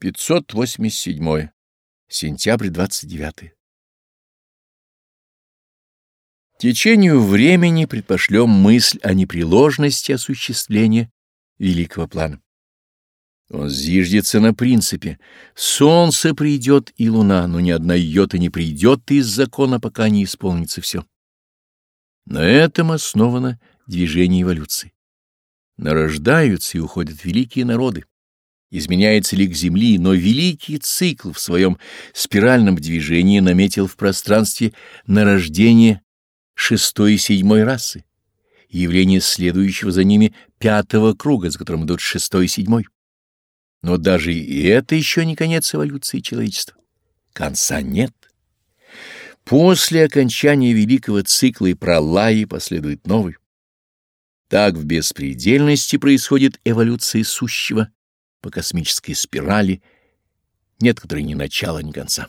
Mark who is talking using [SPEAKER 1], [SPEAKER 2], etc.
[SPEAKER 1] 587. Сентябрь 29. Течению времени предпошлем мысль о непреложности осуществления великого плана. Он зиждется на принципе. Солнце придет и луна, но ни одна йота не придет из закона, пока не исполнится все. На этом основано движение эволюции. Нарождаются и уходят великие народы изменяется лик Земли, но великий цикл в своем спиральном движении наметил в пространстве нарождение шестой и седьмой расы явление следующего за ними пятого круга, за которым идут шестой и седьмой. Но даже и это еще не конец эволюции человечества. Конца нет. После окончания великого цикла и пролаи последует новый. Так в беспредельности происходит эволюция сущего по космической спирали, нет которой ни начала, ни конца.